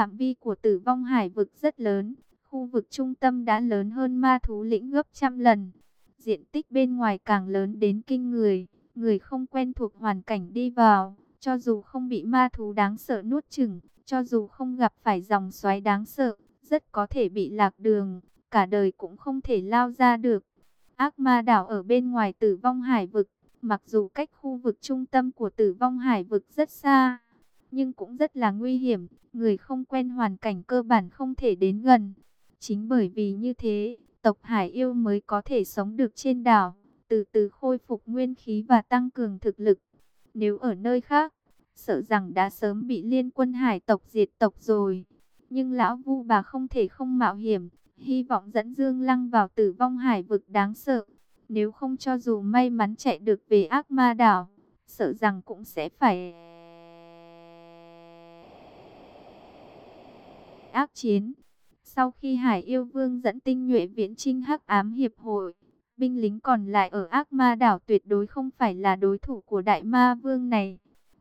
Phạm vi của tử vong hải vực rất lớn, khu vực trung tâm đã lớn hơn ma thú lĩnh gấp trăm lần. Diện tích bên ngoài càng lớn đến kinh người, người không quen thuộc hoàn cảnh đi vào, cho dù không bị ma thú đáng sợ nuốt chửng, cho dù không gặp phải dòng xoáy đáng sợ, rất có thể bị lạc đường, cả đời cũng không thể lao ra được. Ác ma đảo ở bên ngoài tử vong hải vực, mặc dù cách khu vực trung tâm của tử vong hải vực rất xa, nhưng cũng rất là nguy hiểm, người không quen hoàn cảnh cơ bản không thể đến gần. Chính bởi vì như thế, tộc Hải yêu mới có thể sống được trên đảo, từ từ khôi phục nguyên khí và tăng cường thực lực. Nếu ở nơi khác, sợ rằng đã sớm bị liên quân hải tộc diệt tộc rồi. Nhưng lão vu bà không thể không mạo hiểm, hy vọng dẫn Dương Lăng vào tử vong hải vực đáng sợ. Nếu không cho dù may mắn chạy được về ác ma đảo, sợ rằng cũng sẽ phải... ác chiến. Sau khi Hải Yêu Vương dẫn tinh nhuệ viễn trinh hắc ám hiệp hội, binh lính còn lại ở ác ma đảo tuyệt đối không phải là đối thủ của đại ma vương này.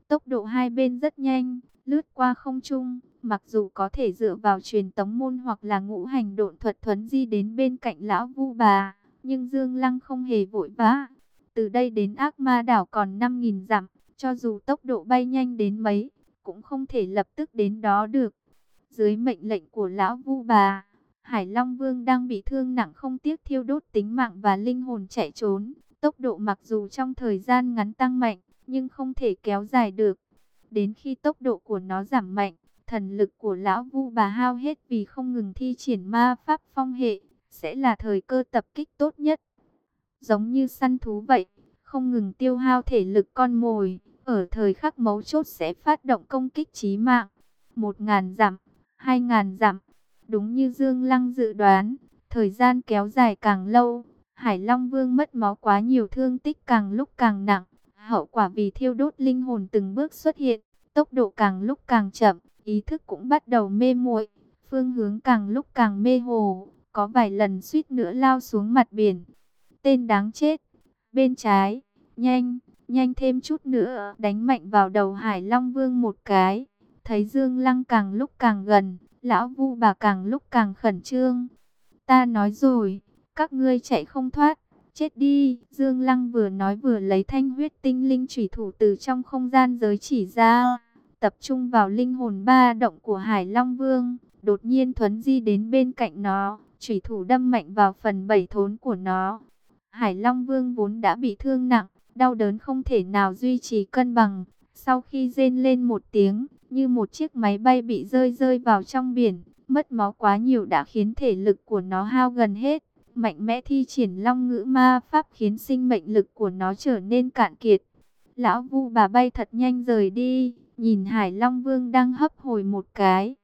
Tốc độ hai bên rất nhanh, lướt qua không trung, mặc dù có thể dựa vào truyền tống môn hoặc là ngũ hành độn thuật thuấn di đến bên cạnh lão vu bà, nhưng Dương Lăng không hề vội vã. Từ đây đến ác ma đảo còn 5.000 dặm, cho dù tốc độ bay nhanh đến mấy, cũng không thể lập tức đến đó được. Dưới mệnh lệnh của lão vu bà, Hải Long Vương đang bị thương nặng không tiếc thiêu đốt tính mạng và linh hồn chạy trốn. Tốc độ mặc dù trong thời gian ngắn tăng mạnh, nhưng không thể kéo dài được. Đến khi tốc độ của nó giảm mạnh, thần lực của lão vu bà hao hết vì không ngừng thi triển ma pháp phong hệ, sẽ là thời cơ tập kích tốt nhất. Giống như săn thú vậy, không ngừng tiêu hao thể lực con mồi, ở thời khắc mấu chốt sẽ phát động công kích chí mạng. Một ngàn giảm hai ngàn dặm, đúng như Dương Lăng dự đoán, thời gian kéo dài càng lâu, Hải Long Vương mất máu quá nhiều thương tích càng lúc càng nặng, hậu quả vì thiêu đốt linh hồn từng bước xuất hiện, tốc độ càng lúc càng chậm, ý thức cũng bắt đầu mê muội, phương hướng càng lúc càng mê hồ, có vài lần suýt nữa lao xuống mặt biển. Tên đáng chết, bên trái, nhanh, nhanh thêm chút nữa, đánh mạnh vào đầu Hải Long Vương một cái. Thấy Dương Lăng càng lúc càng gần, lão vu bà càng lúc càng khẩn trương. Ta nói rồi, các ngươi chạy không thoát, chết đi. Dương Lăng vừa nói vừa lấy thanh huyết tinh linh thủy thủ từ trong không gian giới chỉ ra, tập trung vào linh hồn ba động của Hải Long Vương, đột nhiên thuấn di đến bên cạnh nó, thủy thủ đâm mạnh vào phần bảy thốn của nó. Hải Long Vương vốn đã bị thương nặng, đau đớn không thể nào duy trì cân bằng, sau khi rên lên một tiếng, như một chiếc máy bay bị rơi rơi vào trong biển, mất máu quá nhiều đã khiến thể lực của nó hao gần hết. Mạnh mẽ thi triển long ngữ ma pháp khiến sinh mệnh lực của nó trở nên cạn kiệt. Lão vu bà bay thật nhanh rời đi, nhìn Hải Long Vương đang hấp hồi một cái.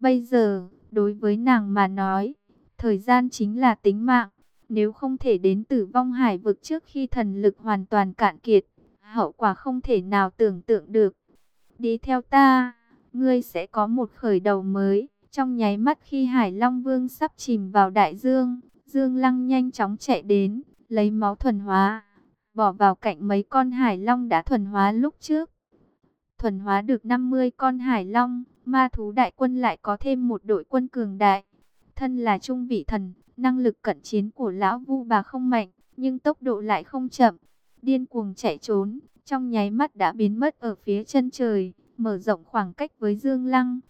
Bây giờ, đối với nàng mà nói, thời gian chính là tính mạng. Nếu không thể đến tử vong hải vực trước khi thần lực hoàn toàn cạn kiệt, hậu quả không thể nào tưởng tượng được. Đi theo ta, ngươi sẽ có một khởi đầu mới. Trong nháy mắt khi Hải Long Vương sắp chìm vào đại dương, Dương Lăng nhanh chóng chạy đến, lấy máu thuần hóa, bỏ vào cạnh mấy con Hải Long đã thuần hóa lúc trước. Thuần hóa được 50 con Hải Long, ma thú đại quân lại có thêm một đội quân cường đại. Thân là trung vị thần, năng lực cận chiến của lão vu bà không mạnh, nhưng tốc độ lại không chậm. Điên cuồng chạy trốn, trong nháy mắt đã biến mất ở phía chân trời, mở rộng khoảng cách với Dương Lăng.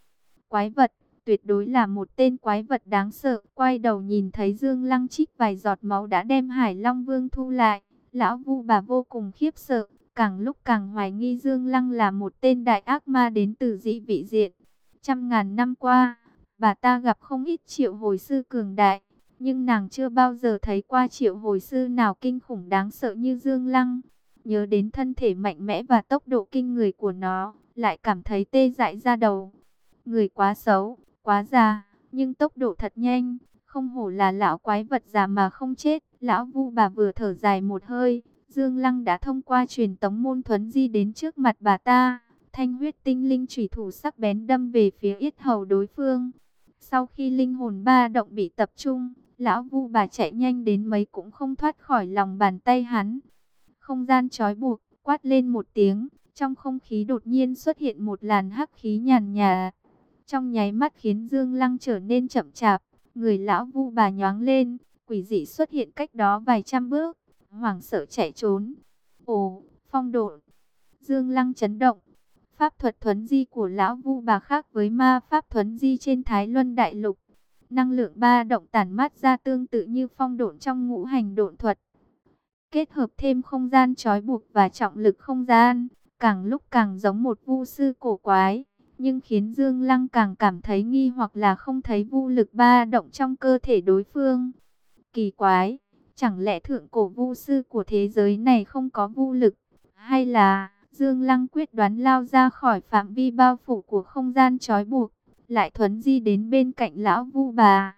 Quái vật, tuyệt đối là một tên quái vật đáng sợ. Quay đầu nhìn thấy Dương Lăng chích vài giọt máu đã đem Hải Long Vương thu lại. Lão Vu bà vô cùng khiếp sợ, càng lúc càng hoài nghi Dương Lăng là một tên đại ác ma đến từ dị vị diện. Trăm ngàn năm qua, bà ta gặp không ít triệu hồi sư cường đại, nhưng nàng chưa bao giờ thấy qua triệu hồi sư nào kinh khủng đáng sợ như Dương Lăng. Nhớ đến thân thể mạnh mẽ và tốc độ kinh người của nó, lại cảm thấy tê dại ra đầu. Người quá xấu, quá già, nhưng tốc độ thật nhanh, không hổ là lão quái vật già mà không chết. Lão vu bà vừa thở dài một hơi, Dương Lăng đã thông qua truyền tống môn thuấn di đến trước mặt bà ta. Thanh huyết tinh linh chủy thủ sắc bén đâm về phía yết hầu đối phương. Sau khi linh hồn ba động bị tập trung, lão vu bà chạy nhanh đến mấy cũng không thoát khỏi lòng bàn tay hắn. Không gian trói buộc, quát lên một tiếng, trong không khí đột nhiên xuất hiện một làn hắc khí nhàn nhà. trong nháy mắt khiến Dương Lăng trở nên chậm chạp, người lão vu bà nhoáng lên, quỷ dị xuất hiện cách đó vài trăm bước, hoảng sợ chạy trốn. Ồ, phong độ. Dương Lăng chấn động. Pháp thuật thuấn di của lão vu bà khác với ma pháp thuấn di trên Thái Luân Đại Lục. Năng lượng ba động tản mát ra tương tự như phong độn trong ngũ hành độn thuật. Kết hợp thêm không gian trói buộc và trọng lực không gian, càng lúc càng giống một vu sư cổ quái. Nhưng khiến Dương Lăng càng cảm thấy nghi hoặc là không thấy vu lực ba động trong cơ thể đối phương. Kỳ quái, chẳng lẽ thượng cổ vu sư của thế giới này không có vu lực? Hay là Dương Lăng quyết đoán lao ra khỏi phạm vi bao phủ của không gian trói buộc, lại thuấn di đến bên cạnh lão vu bà.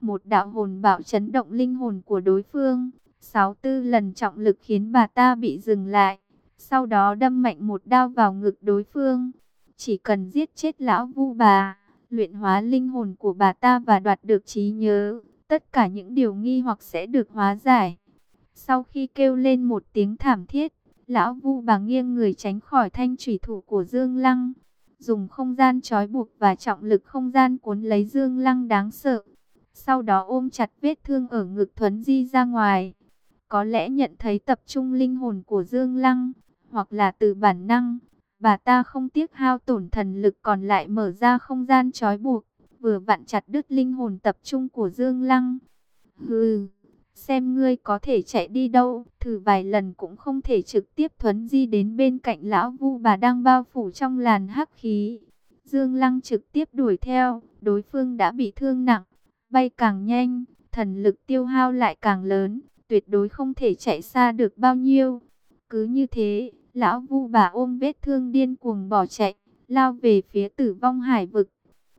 Một đạo hồn bạo chấn động linh hồn của đối phương, sáu tư lần trọng lực khiến bà ta bị dừng lại, sau đó đâm mạnh một đao vào ngực đối phương. Chỉ cần giết chết lão vu bà, luyện hóa linh hồn của bà ta và đoạt được trí nhớ, tất cả những điều nghi hoặc sẽ được hóa giải. Sau khi kêu lên một tiếng thảm thiết, lão vu bà nghiêng người tránh khỏi thanh thủy thủ của Dương Lăng, dùng không gian trói buộc và trọng lực không gian cuốn lấy Dương Lăng đáng sợ. Sau đó ôm chặt vết thương ở ngực thuấn di ra ngoài. Có lẽ nhận thấy tập trung linh hồn của Dương Lăng, hoặc là từ bản năng, bà ta không tiếc hao tổn thần lực còn lại mở ra không gian trói buộc, vừa vặn chặt đứt linh hồn tập trung của Dương Lăng. Hừ, xem ngươi có thể chạy đi đâu, thử vài lần cũng không thể trực tiếp thuấn di đến bên cạnh lão vu bà đang bao phủ trong làn hắc khí. Dương Lăng trực tiếp đuổi theo, đối phương đã bị thương nặng, bay càng nhanh, thần lực tiêu hao lại càng lớn, tuyệt đối không thể chạy xa được bao nhiêu. Cứ như thế, lão vu bà ôm vết thương điên cuồng bỏ chạy, lao về phía tử vong hải vực.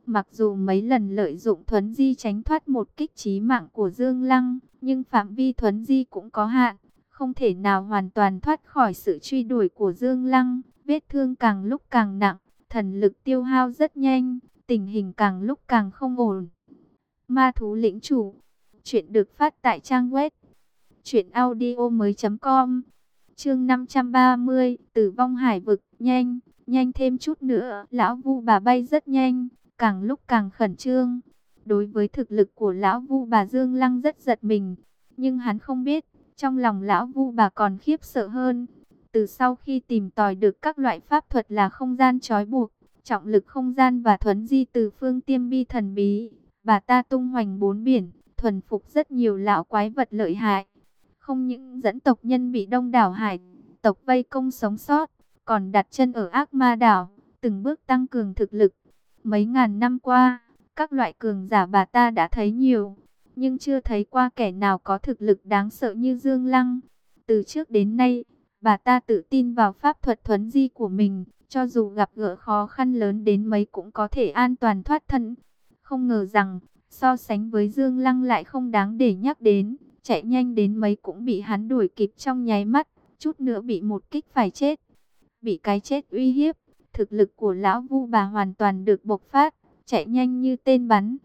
Mặc dù mấy lần lợi dụng thuấn di tránh thoát một kích trí mạng của Dương Lăng, nhưng phạm vi thuấn di cũng có hạn, không thể nào hoàn toàn thoát khỏi sự truy đuổi của Dương Lăng. Vết thương càng lúc càng nặng, thần lực tiêu hao rất nhanh, tình hình càng lúc càng không ổn. Ma thú lĩnh chủ, chuyện được phát tại trang web truyệnaudiomoi.com. Chương 530, Tử vong hải vực, nhanh, nhanh thêm chút nữa, lão Vu bà bay rất nhanh, càng lúc càng khẩn trương. Đối với thực lực của lão Vu bà Dương Lăng rất giật mình, nhưng hắn không biết, trong lòng lão Vu bà còn khiếp sợ hơn. Từ sau khi tìm tòi được các loại pháp thuật là không gian trói buộc, trọng lực không gian và thuấn di từ phương tiêm bi thần bí, bà ta tung hoành bốn biển, thuần phục rất nhiều lão quái vật lợi hại. Không những dẫn tộc nhân bị đông đảo hải tộc vây công sống sót, còn đặt chân ở ác ma đảo, từng bước tăng cường thực lực. Mấy ngàn năm qua, các loại cường giả bà ta đã thấy nhiều, nhưng chưa thấy qua kẻ nào có thực lực đáng sợ như Dương Lăng. Từ trước đến nay, bà ta tự tin vào pháp thuật thuấn di của mình, cho dù gặp gỡ khó khăn lớn đến mấy cũng có thể an toàn thoát thân. Không ngờ rằng, so sánh với Dương Lăng lại không đáng để nhắc đến, chạy nhanh đến mấy cũng bị hắn đuổi kịp trong nháy mắt, chút nữa bị một kích phải chết. Bị cái chết uy hiếp, thực lực của lão vu bà hoàn toàn được bộc phát, chạy nhanh như tên bắn.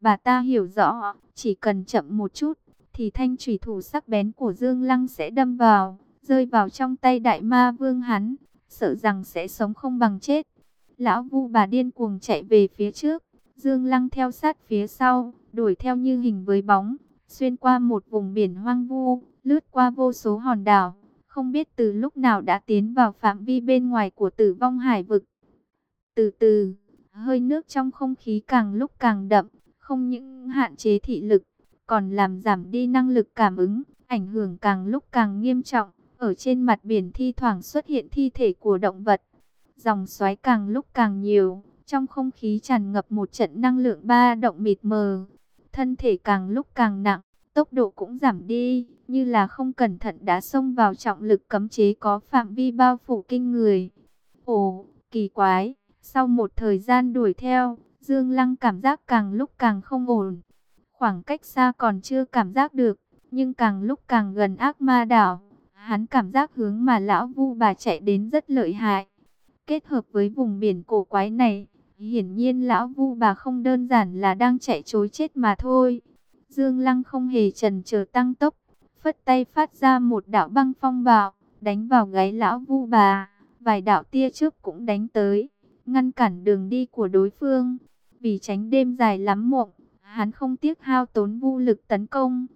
Bà ta hiểu rõ, chỉ cần chậm một chút, thì thanh thủy thủ sắc bén của Dương Lăng sẽ đâm vào, rơi vào trong tay đại ma vương hắn, sợ rằng sẽ sống không bằng chết. Lão vu bà điên cuồng chạy về phía trước, Dương Lăng theo sát phía sau, đuổi theo như hình với bóng, xuyên qua một vùng biển hoang vu, lướt qua vô số hòn đảo, không biết từ lúc nào đã tiến vào phạm vi bên ngoài của tử vong hải vực. Từ từ, hơi nước trong không khí càng lúc càng đậm, không những hạn chế thị lực, còn làm giảm đi năng lực cảm ứng, ảnh hưởng càng lúc càng nghiêm trọng. Ở trên mặt biển thi thoảng xuất hiện thi thể của động vật, dòng xoáy càng lúc càng nhiều, trong không khí tràn ngập một trận năng lượng ba động mịt mờ. Thân thể càng lúc càng nặng, tốc độ cũng giảm đi, như là không cẩn thận đã xông vào trọng lực cấm chế có phạm vi bao phủ kinh người. Ồ, kỳ quái, sau một thời gian đuổi theo, Dương Lăng cảm giác càng lúc càng không ổn. Khoảng cách xa còn chưa cảm giác được, nhưng càng lúc càng gần ác ma đảo, hắn cảm giác hướng mà lão vu bà chạy đến rất lợi hại. Kết hợp với vùng biển cổ quái này, hiển nhiên lão vu bà không đơn giản là đang chạy chối chết mà thôi. Dương Lăng không hề trần chờ tăng tốc, phất tay phát ra một đạo băng phong bạo, đánh vào gáy lão vu bà. Vài đạo tia trước cũng đánh tới, ngăn cản đường đi của đối phương. vì tránh đêm dài lắm mộng, hắn không tiếc hao tốn vu lực tấn công.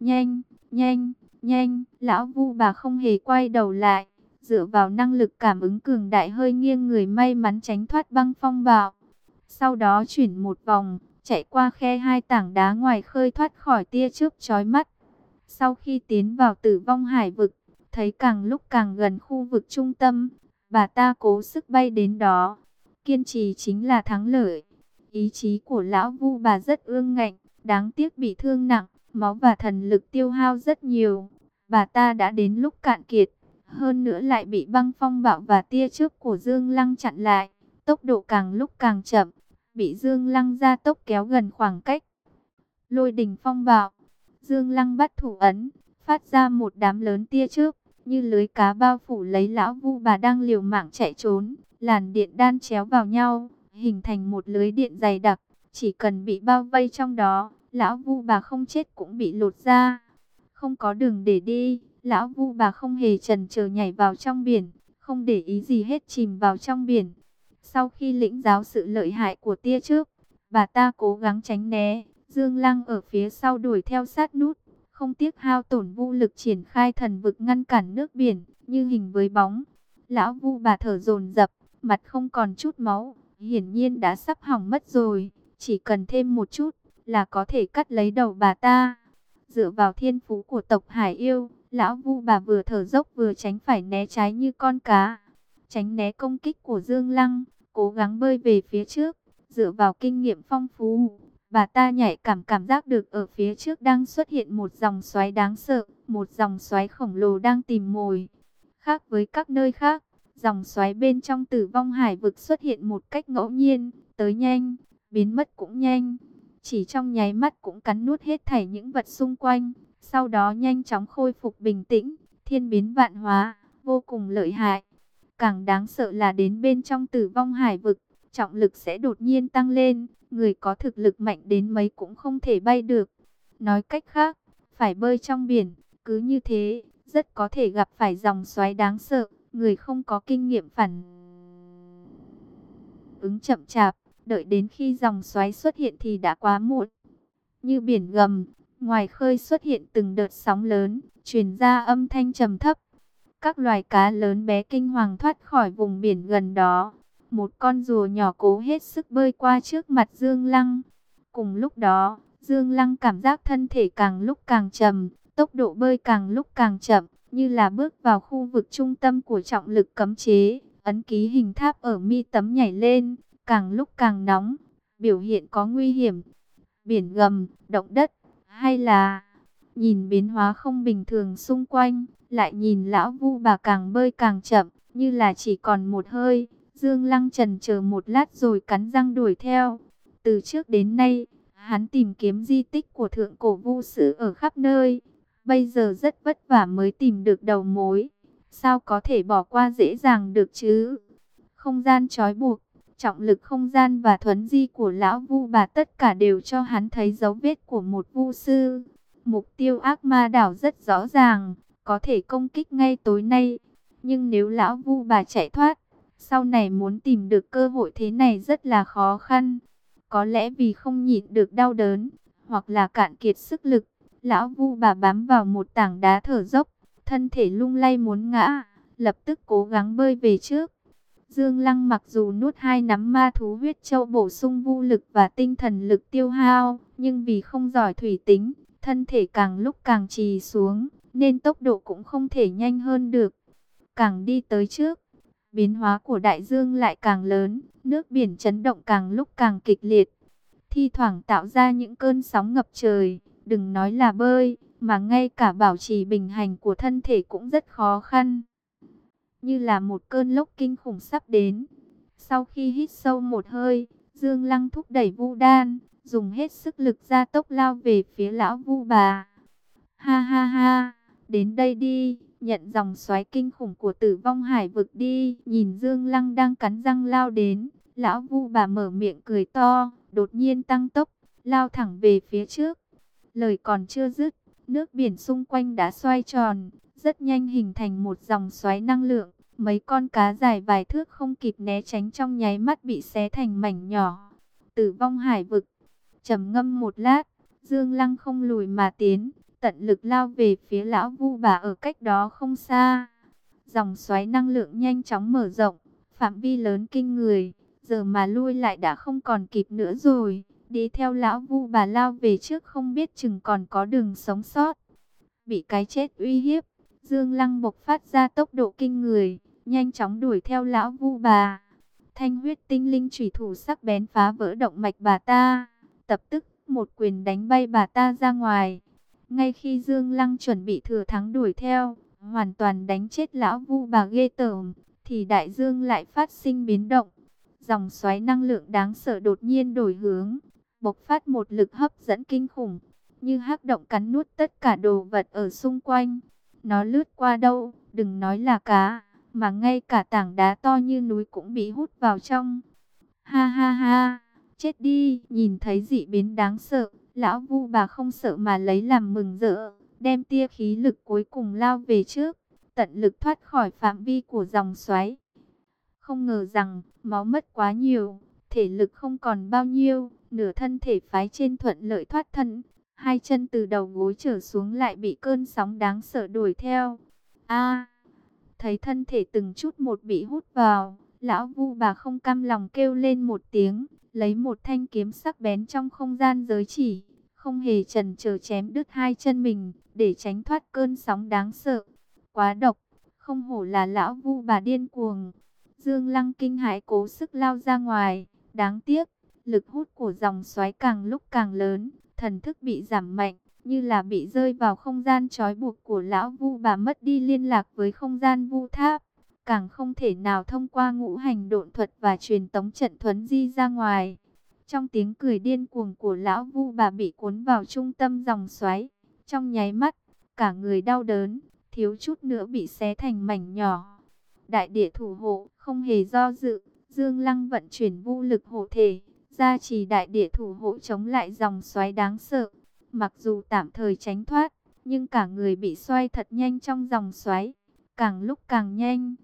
Nhanh, nhanh, nhanh, lão vu bà không hề quay đầu lại, dựa vào năng lực cảm ứng cường đại hơi nghiêng người may mắn tránh thoát băng phong bạo. Sau đó chuyển một vòng, chạy qua khe hai tảng đá ngoài khơi thoát khỏi tia trước chói mắt. Sau khi tiến vào tử vong hải vực, thấy càng lúc càng gần khu vực trung tâm, bà ta cố sức bay đến đó. Kiên trì chính là thắng lợi. Ý chí của lão vu bà rất ương ngạnh, đáng tiếc bị thương nặng, máu và thần lực tiêu hao rất nhiều. Bà ta đã đến lúc cạn kiệt, hơn nữa lại bị băng phong bạo và tia trước của Dương Lăng chặn lại, tốc độ càng lúc càng chậm, bị Dương Lăng ra tốc kéo gần khoảng cách. Lôi đỉnh phong bạo, Dương Lăng bắt thủ ấn, phát ra một đám lớn tia trước, như lưới cá bao phủ lấy lão vu bà đang liều mạng chạy trốn, làn điện đan chéo vào nhau, hình thành một lưới điện dày đặc, chỉ cần bị bao vây trong đó, lão vu bà không chết cũng bị lột ra. Không có đường để đi, lão vu bà không hề chần chờ nhảy vào trong biển, không để ý gì hết chìm vào trong biển. Sau khi lĩnh giáo sự lợi hại của tia trước, bà ta cố gắng tránh né, Dương Lăng ở phía sau đuổi theo sát nút, không tiếc hao tổn vũ lực triển khai thần vực ngăn cản nước biển, như hình với bóng. Lão vu bà thở dồn dập, mặt không còn chút máu, hiển nhiên đã sắp hỏng mất rồi, chỉ cần thêm một chút là có thể cắt lấy đầu bà ta. Dựa vào thiên phú của tộc Hải Yêu, lão vu bà vừa thở dốc vừa tránh phải né trái như con cá. Tránh né công kích của Dương Lăng, cố gắng bơi về phía trước, dựa vào kinh nghiệm phong phú. Bà ta nhảy cảm cảm giác được ở phía trước đang xuất hiện một dòng xoáy đáng sợ, một dòng xoáy khổng lồ đang tìm mồi. Khác với các nơi khác, dòng xoáy bên trong tử vong hải vực xuất hiện một cách ngẫu nhiên, tới nhanh, biến mất cũng nhanh. Chỉ trong nháy mắt cũng cắn nuốt hết thảy những vật xung quanh, sau đó nhanh chóng khôi phục bình tĩnh, thiên biến vạn hóa, vô cùng lợi hại. Càng đáng sợ là đến bên trong tử vong hải vực, trọng lực sẽ đột nhiên tăng lên, người có thực lực mạnh đến mấy cũng không thể bay được. Nói cách khác, phải bơi trong biển, cứ như thế, rất có thể gặp phải dòng xoáy đáng sợ, người không có kinh nghiệm phản ứng chậm chạp, đợi đến khi dòng xoáy xuất hiện thì đã quá muộn. Như biển gầm, ngoài khơi xuất hiện từng đợt sóng lớn, truyền ra âm thanh trầm thấp. Các loài cá lớn bé kinh hoàng thoát khỏi vùng biển gần đó, một con rùa nhỏ cố hết sức bơi qua trước mặt Dương Lăng. Cùng lúc đó, Dương Lăng cảm giác thân thể càng lúc càng trầm, tốc độ bơi càng lúc càng chậm, như là bước vào khu vực trung tâm của trọng lực cấm chế. Ấn ký hình tháp ở mi tấm nhảy lên, càng lúc càng nóng, biểu hiện có nguy hiểm. Biển gầm, động đất, hay là nhìn biến hóa không bình thường xung quanh, lại nhìn lão vu bà càng bơi càng chậm, như là chỉ còn một hơi, Dương Lăng trần chờ một lát rồi cắn răng đuổi theo. Từ trước đến nay, hắn tìm kiếm di tích của thượng cổ vu sử ở khắp nơi. Bây giờ rất vất vả mới tìm được đầu mối. Sao có thể bỏ qua dễ dàng được chứ? Không gian trói buộc, trọng lực không gian và thuấn di của lão vu bà tất cả đều cho hắn thấy dấu vết của một vu sư. Mục tiêu ác ma đảo rất rõ ràng, có thể công kích ngay tối nay. Nhưng nếu lão vu bà chạy thoát, sau này muốn tìm được cơ hội thế này rất là khó khăn. Có lẽ vì không nhịn được đau đớn, hoặc là cạn kiệt sức lực, lão vu bà bám vào một tảng đá thở dốc, thân thể lung lay muốn ngã, lập tức cố gắng bơi về trước. Dương Lăng mặc dù nuốt hai nắm ma thú huyết châu bổ sung vu lực và tinh thần lực tiêu hao, nhưng vì không giỏi thủy tính, thân thể càng lúc càng trì xuống, nên tốc độ cũng không thể nhanh hơn được. Càng đi tới trước, biến hóa của đại dương lại càng lớn, nước biển chấn động càng lúc càng kịch liệt. Thi thoảng tạo ra những cơn sóng ngập trời, đừng nói là bơi, mà ngay cả bảo trì bình hành của thân thể cũng rất khó khăn. Như là một cơn lốc kinh khủng sắp đến. Sau khi hít sâu một hơi, Dương Lăng thúc đẩy Vu Đan, dùng hết sức lực ra tốc lao về phía lão Vu bà. Ha ha ha, đến đây đi, nhận dòng xoáy kinh khủng của tử vong hải vực đi. Nhìn Dương Lăng đang cắn răng lao đến, lão Vu bà mở miệng cười to, đột nhiên tăng tốc, lao thẳng về phía trước. Lời còn chưa dứt, nước biển xung quanh đã xoay tròn, rất nhanh hình thành một dòng xoáy năng lượng. Mấy con cá dài vài thước không kịp né tránh trong nháy mắt bị xé thành mảnh nhỏ. tử vong hải vực. trầm ngâm một lát, Dương Lăng không lùi mà tiến, tận lực lao về phía lão vu bà ở cách đó không xa. Dòng xoáy năng lượng nhanh chóng mở rộng, phạm vi lớn kinh người, giờ mà lui lại đã không còn kịp nữa rồi. Đi theo lão vu bà lao về trước không biết chừng còn có đường sống sót. Bị cái chết uy hiếp, Dương Lăng bộc phát ra tốc độ kinh người, nhanh chóng đuổi theo lão vu bà. Thanh huyết tinh linh chủy thủ sắc bén phá vỡ động mạch bà ta, tập tức một quyền đánh bay bà ta ra ngoài. Ngay khi Dương Lăng chuẩn bị thừa thắng đuổi theo, hoàn toàn đánh chết lão vu bà ghê tởm, thì đại dương lại phát sinh biến động. Dòng xoáy năng lượng đáng sợ đột nhiên đổi hướng, bộc phát một lực hấp dẫn kinh khủng, như hắc động cắn nuốt tất cả đồ vật ở xung quanh. Nó lướt qua đâu, đừng nói là cá, mà ngay cả tảng đá to như núi cũng bị hút vào trong. Ha ha ha, chết đi, nhìn thấy dị biến đáng sợ, lão vu bà không sợ mà lấy làm mừng rỡ, đem tia khí lực cuối cùng lao về trước, tận lực thoát khỏi phạm vi của dòng xoáy. Không ngờ rằng, máu mất quá nhiều, thể lực không còn bao nhiêu, nửa thân thể phái trên thuận lợi thoát thân, hai chân từ đầu gối trở xuống lại bị cơn sóng đáng sợ đuổi theo. A, thấy thân thể từng chút một bị hút vào, lão vu bà không cam lòng kêu lên một tiếng, lấy một thanh kiếm sắc bén trong không gian giới chỉ, không hề chần chờ chém đứt hai chân mình, để tránh thoát cơn sóng đáng sợ. Quá độc, không hổ là lão vu bà điên cuồng. Dương Lăng kinh hãi cố sức lao ra ngoài, đáng tiếc, lực hút của dòng xoáy càng lúc càng lớn, thần thức bị giảm mạnh, như là bị rơi vào không gian trói buộc của lão vu bà mất đi liên lạc với không gian vu tháp, càng không thể nào thông qua ngũ hành độn thuật và truyền tống trận thuấn di ra ngoài. Trong tiếng cười điên cuồng của lão vu bà bị cuốn vào trung tâm dòng xoáy, trong nháy mắt, cả người đau đớn, thiếu chút nữa bị xé thành mảnh nhỏ. Đại địa thủ hộ, không hề do dự, Dương Lăng vận chuyển vu lực hộ thể, gia trì đại địa thủ hộ chống lại dòng xoáy đáng sợ. Mặc dù tạm thời tránh thoát, nhưng cả người bị xoay thật nhanh trong dòng xoáy, càng lúc càng nhanh.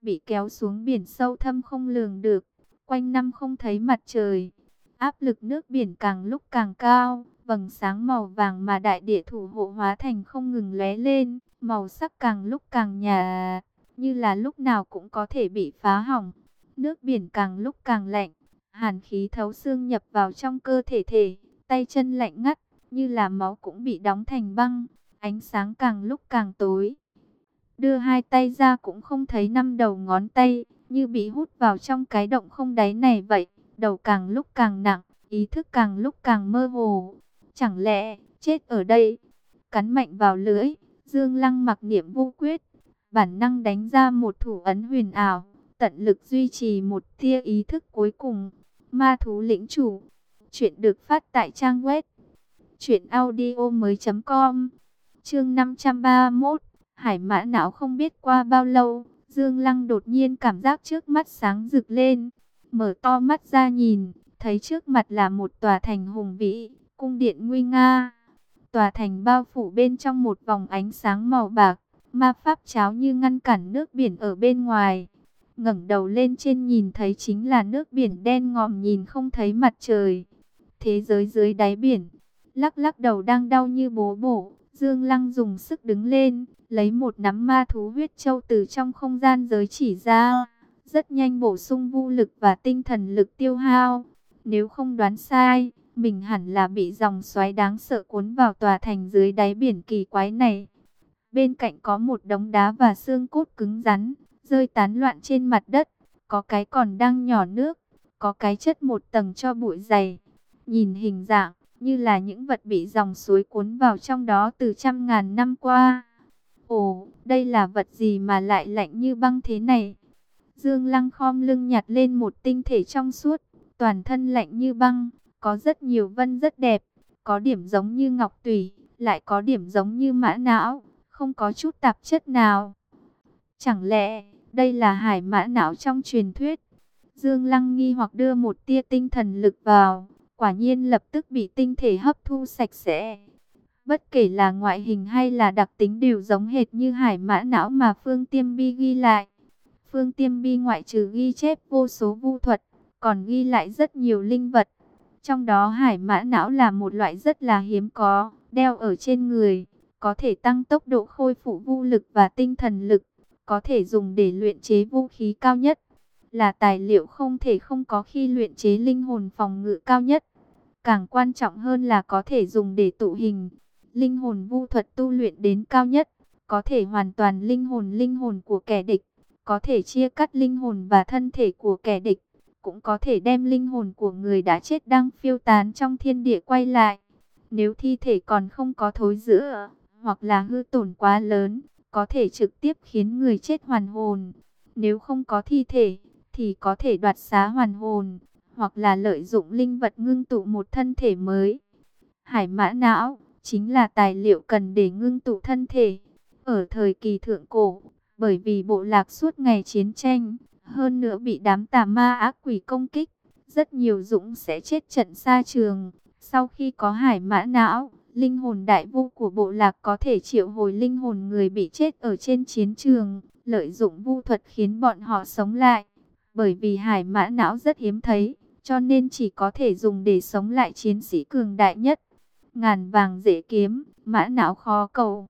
Bị kéo xuống biển sâu thâm không lường được, quanh năm không thấy mặt trời. Áp lực nước biển càng lúc càng cao, vầng sáng màu vàng mà đại địa thủ hộ hóa thành không ngừng lóe lên, màu sắc càng lúc càng nhà, như là lúc nào cũng có thể bị phá hỏng. Nước biển càng lúc càng lạnh, hàn khí thấu xương nhập vào trong cơ thể thể, tay chân lạnh ngắt, như là máu cũng bị đóng thành băng, ánh sáng càng lúc càng tối. Đưa hai tay ra cũng không thấy năm đầu ngón tay, như bị hút vào trong cái động không đáy này vậy, đầu càng lúc càng nặng, ý thức càng lúc càng mơ hồ. Chẳng lẽ, chết ở đây, cắn mạnh vào lưỡi, Dương Lăng mặc niệm vô quyết, bản năng đánh ra một thủ ấn huyền ảo, tận lực duy trì một tia ý thức cuối cùng. Ma thú lĩnh chủ. Chuyện được phát tại trang web. Chuyện audio mới com. Chương 531. Hải mã não không biết qua bao lâu. Dương Lăng đột nhiên cảm giác trước mắt sáng rực lên. Mở to mắt ra nhìn. Thấy trước mặt là một tòa thành hùng vĩ. Cung điện nguy nga. Tòa thành bao phủ bên trong một vòng ánh sáng màu bạc. Ma pháp cháo như ngăn cản nước biển ở bên ngoài ngẩng đầu lên trên nhìn thấy chính là nước biển đen ngòm nhìn không thấy mặt trời. Thế giới dưới đáy biển, lắc lắc đầu đang đau như bố bổ, Dương Lăng dùng sức đứng lên, lấy một nắm ma thú huyết châu từ trong không gian giới chỉ ra, rất nhanh bổ sung vũ lực và tinh thần lực tiêu hao. Nếu không đoán sai, mình hẳn là bị dòng xoáy đáng sợ cuốn vào tòa thành dưới đáy biển kỳ quái này. Bên cạnh có một đống đá và xương cốt cứng rắn, rơi tán loạn trên mặt đất, có cái còn đang nhỏ nước, có cái chất một tầng cho bụi dày. Nhìn hình dạng, như là những vật bị dòng suối cuốn vào trong đó từ trăm ngàn năm qua. Ồ, đây là vật gì mà lại lạnh như băng thế này? Dương Lăng khom lưng nhặt lên một tinh thể trong suốt, toàn thân lạnh như băng, có rất nhiều vân rất đẹp, có điểm giống như ngọc tùy, lại có điểm giống như mã não, không có chút tạp chất nào. Chẳng lẽ đây là hải mã não trong truyền thuyết. Dương Lăng nghi hoặc đưa một tia tinh thần lực vào, quả nhiên lập tức bị tinh thể hấp thu sạch sẽ. Bất kể là ngoại hình hay là đặc tính đều giống hệt như hải mã não mà Phương Tiêm Bi ghi lại. Phương Tiêm Bi ngoại trừ ghi chép vô số vu thuật, còn ghi lại rất nhiều linh vật, Trong đó hải mã não là một loại rất là hiếm có, đeo ở trên người, có thể tăng tốc độ khôi phục vu lực và tinh thần lực, có thể dùng để luyện chế vũ khí cao nhất, là tài liệu không thể không có khi luyện chế linh hồn phòng ngự cao nhất. Càng quan trọng hơn là có thể dùng để tụ hình, linh hồn vu thuật tu luyện đến cao nhất, có thể hoàn toàn linh hồn linh hồn của kẻ địch, có thể chia cắt linh hồn và thân thể của kẻ địch, cũng có thể đem linh hồn của người đã chết đang phiêu tán trong thiên địa quay lại. Nếu thi thể còn không có thối giữa, hoặc là hư tổn quá lớn, có thể trực tiếp khiến người chết hoàn hồn. Nếu không có thi thể, thì có thể đoạt xá hoàn hồn, hoặc là lợi dụng linh vật ngưng tụ một thân thể mới. Hải mã não chính là tài liệu cần để ngưng tụ thân thể. Ở thời kỳ thượng cổ, bởi vì bộ lạc suốt ngày chiến tranh, hơn nữa bị đám tà ma ác quỷ công kích, rất nhiều dũng sẽ chết trận xa trường. Sau khi có hải mã não, linh hồn đại vu của bộ lạc có thể triệu hồi linh hồn người bị chết ở trên chiến trường, lợi dụng vu thuật khiến bọn họ sống lại. Bởi vì hải mã não rất hiếm thấy, cho nên chỉ có thể dùng để sống lại chiến sĩ cường đại nhất. Ngàn vàng dễ kiếm, mã não khó cầu.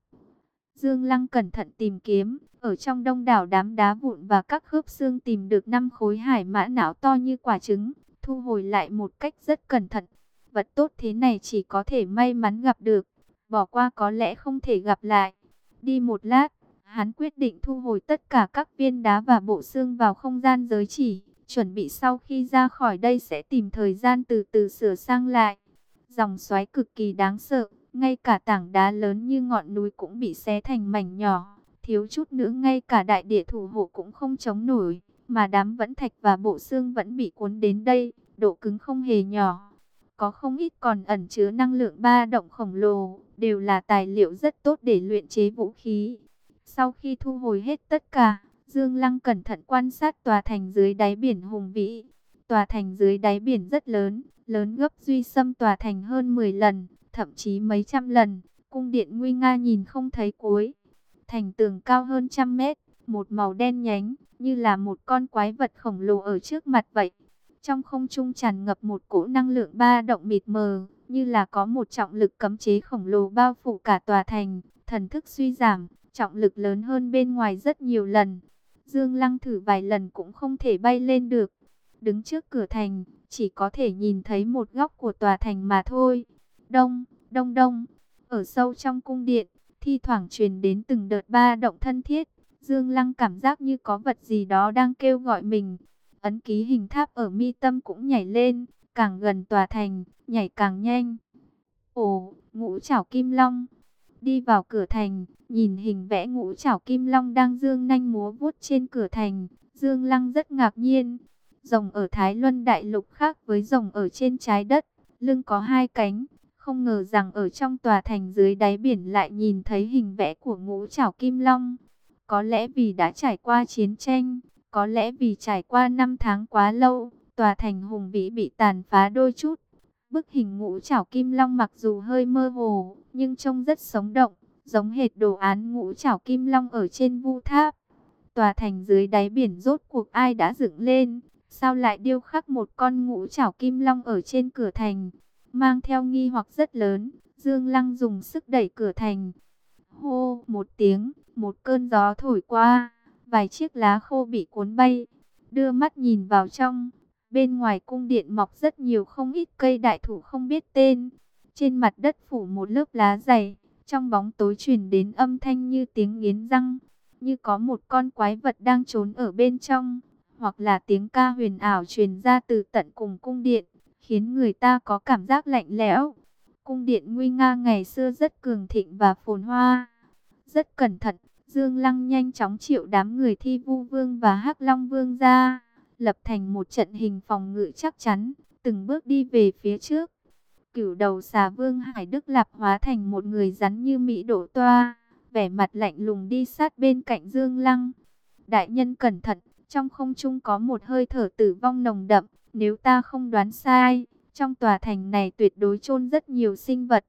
Dương Lăng cẩn thận tìm kiếm, ở trong đông đảo đám đá vụn và các khớp xương tìm được năm khối hải mã não to như quả trứng, thu hồi lại một cách rất cẩn thận. Vật tốt thế này chỉ có thể may mắn gặp được, bỏ qua có lẽ không thể gặp lại. Đi một lát, hắn quyết định thu hồi tất cả các viên đá và bộ xương vào không gian giới chỉ, chuẩn bị sau khi ra khỏi đây sẽ tìm thời gian từ từ sửa sang lại. Dòng xoáy cực kỳ đáng sợ, ngay cả tảng đá lớn như ngọn núi cũng bị xé thành mảnh nhỏ, thiếu chút nữa ngay cả đại địa thủ hộ cũng không chống nổi, mà đám vẫn thạch và bộ xương vẫn bị cuốn đến đây, độ cứng không hề nhỏ. Có không ít còn ẩn chứa năng lượng ba động khổng lồ, đều là tài liệu rất tốt để luyện chế vũ khí. Sau khi thu hồi hết tất cả, Dương Lăng cẩn thận quan sát tòa thành dưới đáy biển hùng vĩ. Tòa thành dưới đáy biển rất lớn, lớn gấp duy xâm tòa thành hơn 10 lần, thậm chí mấy trăm lần. Cung điện nguy nga nhìn không thấy cuối. Thành tường cao hơn trăm mét, một màu đen nhánh, như là một con quái vật khổng lồ ở trước mặt vậy. Trong không trung tràn ngập một cỗ năng lượng ba động mịt mờ, như là có một trọng lực cấm chế khổng lồ bao phủ cả tòa thành, thần thức suy giảm, trọng lực lớn hơn bên ngoài rất nhiều lần. Dương Lăng thử vài lần cũng không thể bay lên được. Đứng trước cửa thành, chỉ có thể nhìn thấy một góc của tòa thành mà thôi. Đông, đông đông, ở sâu trong cung điện, thi thoảng truyền đến từng đợt ba động thân thiết. Dương Lăng cảm giác như có vật gì đó đang kêu gọi mình. Ấn ký hình tháp ở mi tâm cũng nhảy lên, càng gần tòa thành, nhảy càng nhanh. Ồ, ngũ chảo kim long. Đi vào cửa thành, nhìn hình vẽ ngũ chảo kim long đang dương nanh múa vuốt trên cửa thành. Dương Lăng rất ngạc nhiên. Rồng ở Thái Luân Đại Lục khác với rồng ở trên trái đất, lưng có hai cánh. Không ngờ rằng ở trong tòa thành dưới đáy biển lại nhìn thấy hình vẽ của ngũ chảo kim long. Có lẽ vì đã trải qua chiến tranh, có lẽ vì trải qua năm tháng quá lâu, tòa thành hùng vĩ bị tàn phá đôi chút. Bức hình ngũ trảo kim long mặc dù hơi mơ hồ, nhưng trông rất sống động, giống hệt đồ án ngũ trảo kim long ở trên vu tháp. Tòa thành dưới đáy biển rốt cuộc ai đã dựng lên, sao lại điêu khắc một con ngũ trảo kim long ở trên cửa thành, mang theo nghi hoặc rất lớn. Dương Lăng dùng sức đẩy cửa thành. Hô, một tiếng, một cơn gió thổi qua, vài chiếc lá khô bị cuốn bay. Đưa mắt nhìn vào trong, bên ngoài cung điện mọc rất nhiều không ít cây đại thụ không biết tên. Trên mặt đất phủ một lớp lá dày, trong bóng tối truyền đến âm thanh như tiếng nghiến răng, như có một con quái vật đang trốn ở bên trong, hoặc là tiếng ca huyền ảo truyền ra từ tận cùng cung điện, khiến người ta có cảm giác lạnh lẽo. Cung điện nguy nga ngày xưa rất cường thịnh và phồn hoa, rất cẩn thận. Dương Lăng nhanh chóng triệu đám người thi vu vương và hắc long vương ra, lập thành một trận hình phòng ngự chắc chắn, từng bước đi về phía trước. Cửu đầu xà vương Hải Đức Lạp hóa thành một người rắn như Mỹ đổ toa, vẻ mặt lạnh lùng đi sát bên cạnh Dương Lăng. Đại nhân cẩn thận, trong không trung có một hơi thở tử vong nồng đậm, nếu ta không đoán sai, trong tòa thành này tuyệt đối chôn rất nhiều sinh vật.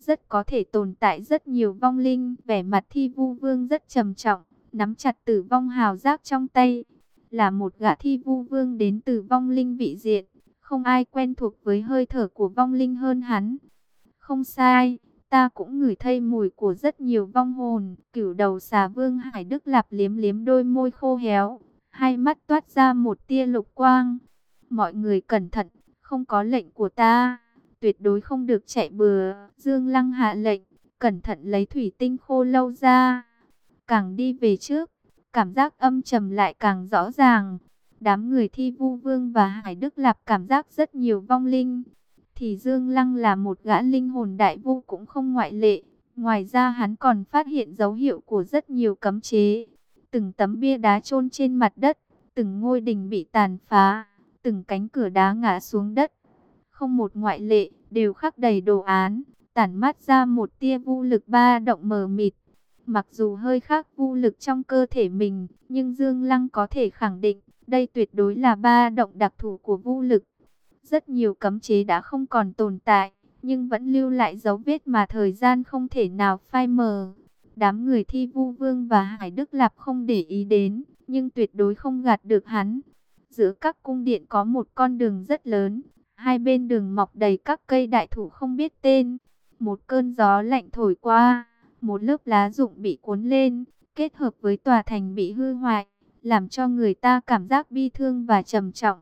Rất có thể tồn tại rất nhiều vong linh, vẻ mặt thi vu vương rất trầm trọng, nắm chặt tử vong hào giác trong tay. Là một gã thi vu vương đến từ vong linh vị diện, Không ai quen thuộc với hơi thở của vong linh hơn hắn. Không sai, ta cũng ngửi thấy mùi của rất nhiều vong hồn. Cửu đầu xà vương Hải Đức Lạp liếm liếm đôi môi khô héo, hai mắt toát ra một tia lục quang. Mọi người cẩn thận, không có lệnh của ta, tuyệt đối không được chạy bừa. Dương Lăng hạ lệnh, cẩn thận lấy thủy tinh khô lâu ra. Càng đi về trước, cảm giác âm trầm lại càng rõ ràng. Đám người thi vu vương và Hải Đức Lạp cảm giác rất nhiều vong linh. Thì Dương Lăng là một gã linh hồn đại vu cũng không ngoại lệ. Ngoài ra hắn còn phát hiện dấu hiệu của rất nhiều cấm chế. Từng tấm bia đá chôn trên mặt đất, từng ngôi đình bị tàn phá, từng cánh cửa đá ngã xuống đất. Không một ngoại lệ, đều khắc đầy đồ án, tản mát ra một tia vu lực ba động mờ mịt. Mặc dù hơi khác vu lực trong cơ thể mình, nhưng Dương Lăng có thể khẳng định, đây tuyệt đối là ba động đặc thù của vu lực. Rất nhiều cấm chế đã không còn tồn tại, nhưng vẫn lưu lại dấu vết mà thời gian không thể nào phai mờ. Đám người thi vu vương và Hải Đức Lạp không để ý đến, nhưng tuyệt đối không gạt được hắn. Giữa các cung điện có một con đường rất lớn, hai bên đường mọc đầy các cây đại thụ không biết tên. Một cơn gió lạnh thổi qua, một lớp lá rụng bị cuốn lên, kết hợp với tòa thành bị hư hoại, làm cho người ta cảm giác bi thương và trầm trọng.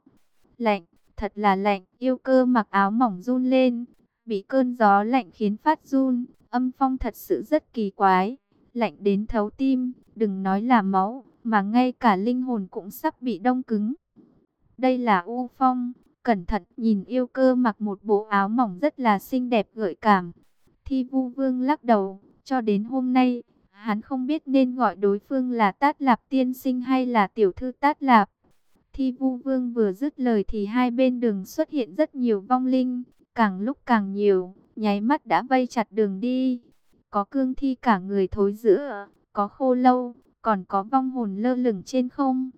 Lạnh, thật là lạnh, yêu cơ mặc áo mỏng run lên, bị cơn gió lạnh khiến phát run, âm phong thật sự rất kỳ quái, lạnh đến thấu tim, đừng nói là máu, mà ngay cả linh hồn cũng sắp bị đông cứng. Đây là U Phong, cẩn thận nhìn yêu cơ mặc một bộ áo mỏng rất là xinh đẹp gợi cảm. Thi Vu Vương lắc đầu, cho đến hôm nay, hắn không biết nên gọi đối phương là Tát Lạp tiên sinh hay là tiểu thư Tát Lạp. Thi Vu Vương vừa dứt lời thì hai bên đường xuất hiện rất nhiều vong linh, càng lúc càng nhiều, nháy mắt đã vây chặt đường đi. Có cương thi cả người thối giữa, có khô lâu, còn có vong hồn lơ lửng trên không.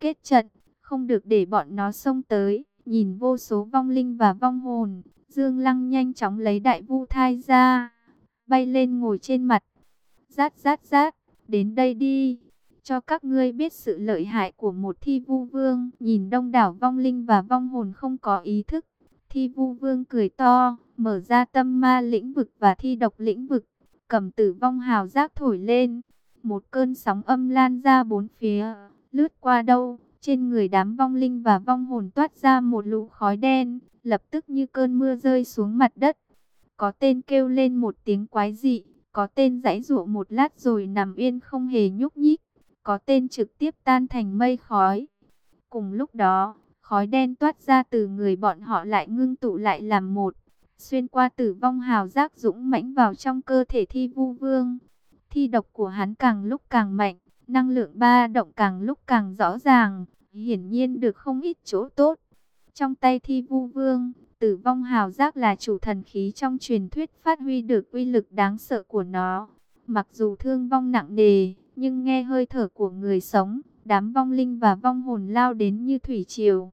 Kết trận, không được để bọn nó xông tới, nhìn vô số vong linh và vong hồn, Dương Lăng nhanh chóng lấy đại vu thai ra, bay lên ngồi trên mặt. Rát rát rát, đến đây đi, cho các ngươi biết sự lợi hại của một thi vu vương. Nhìn đông đảo vong linh và vong hồn không có ý thức, thi vu vương cười to, mở ra tâm ma lĩnh vực và thi độc lĩnh vực, cầm tử vong hào giác thổi lên. Một cơn sóng âm lan ra bốn phía, lướt qua đâu, trên người đám vong linh và vong hồn toát ra một lũ khói đen, lập tức như cơn mưa rơi xuống mặt đất. Có tên kêu lên một tiếng quái dị, có tên giãy giụa một lát rồi nằm yên không hề nhúc nhích, có tên trực tiếp tan thành mây khói. Cùng lúc đó, khói đen toát ra từ người bọn họ lại ngưng tụ lại làm một, xuyên qua tử vong hào giác dũng mãnh vào trong cơ thể thi vu vương. Thi độc của hắn càng lúc càng mạnh, năng lượng ba động càng lúc càng rõ ràng, hiển nhiên được không ít chỗ tốt. Trong tay thi vu vương, tử vong hào giác là chủ thần khí trong truyền thuyết phát huy được uy lực đáng sợ của nó. Mặc dù thương vong nặng nề, nhưng nghe hơi thở của người sống, đám vong linh và vong hồn lao đến như thủy triều.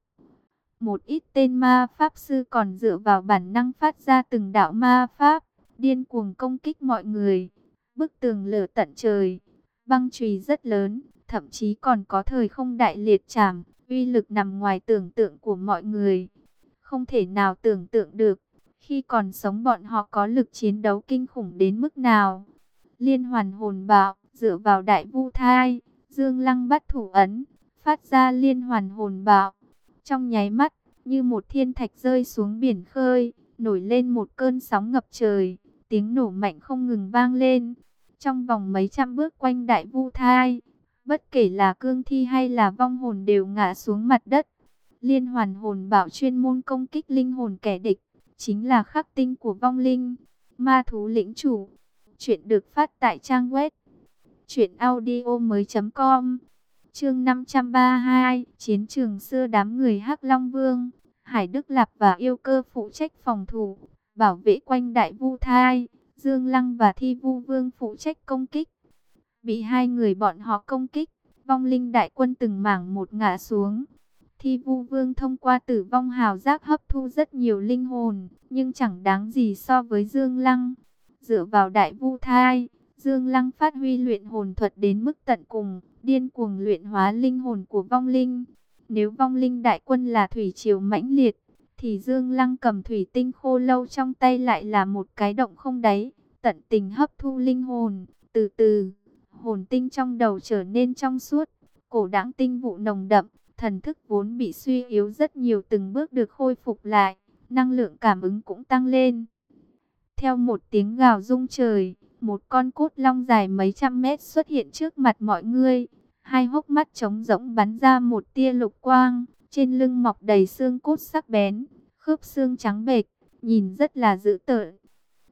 Một ít tên ma pháp sư còn dựa vào bản năng phát ra từng đạo ma pháp, điên cuồng công kích mọi người. Bức tường lửa tận trời, băng chùy rất lớn, thậm chí còn có thời không đại liệt chảm, uy lực nằm ngoài tưởng tượng của mọi người. Không thể nào tưởng tượng được, khi còn sống bọn họ có lực chiến đấu kinh khủng đến mức nào. Liên hoàn hồn bạo, dựa vào đại vu thai, Dương Lăng bắt thủ ấn, phát ra liên hoàn hồn bạo. Trong nháy mắt, như một thiên thạch rơi xuống biển khơi, nổi lên một cơn sóng ngập trời, tiếng nổ mạnh không ngừng vang lên. Trong vòng mấy trăm bước quanh đại vu thai, bất kể là cương thi hay là vong hồn đều ngã xuống mặt đất. Liên hoàn hồn bảo chuyên môn công kích linh hồn kẻ địch, chính là khắc tinh của vong linh, ma thú lĩnh chủ. Chuyện được phát tại trang web truyệnaudiomoi.com. Chương 532, chiến trường xưa đám người Hắc Long Vương, Hải Đức Lạp và yêu cơ phụ trách phòng thủ, bảo vệ quanh đại vu thai, Dương Lăng và Thi Vu Vương phụ trách công kích. Bị hai người bọn họ công kích, vong linh đại quân từng mảng một ngã xuống. Thi vu vương thông qua tử vong hào giác hấp thu rất nhiều linh hồn, nhưng chẳng đáng gì so với Dương Lăng. Dựa vào đại vu thai, Dương Lăng phát huy luyện hồn thuật đến mức tận cùng, điên cuồng luyện hóa linh hồn của vong linh. Nếu vong linh đại quân là thủy triều mãnh liệt, thì Dương Lăng cầm thủy tinh khô lâu trong tay lại là một cái động không đáy, tận tình hấp thu linh hồn, từ từ, hồn tinh trong đầu trở nên trong suốt, cổ đáng tinh vụ nồng đậm, thần thức vốn bị suy yếu rất nhiều từng bước được khôi phục lại, năng lượng cảm ứng cũng tăng lên. Theo một tiếng gào rung trời, một con cốt long dài mấy trăm mét xuất hiện trước mặt mọi người, hai hốc mắt trống rỗng bắn ra một tia lục quang, trên lưng mọc đầy xương cốt sắc bén, khớp xương trắng bệch, nhìn rất là dữ tợn.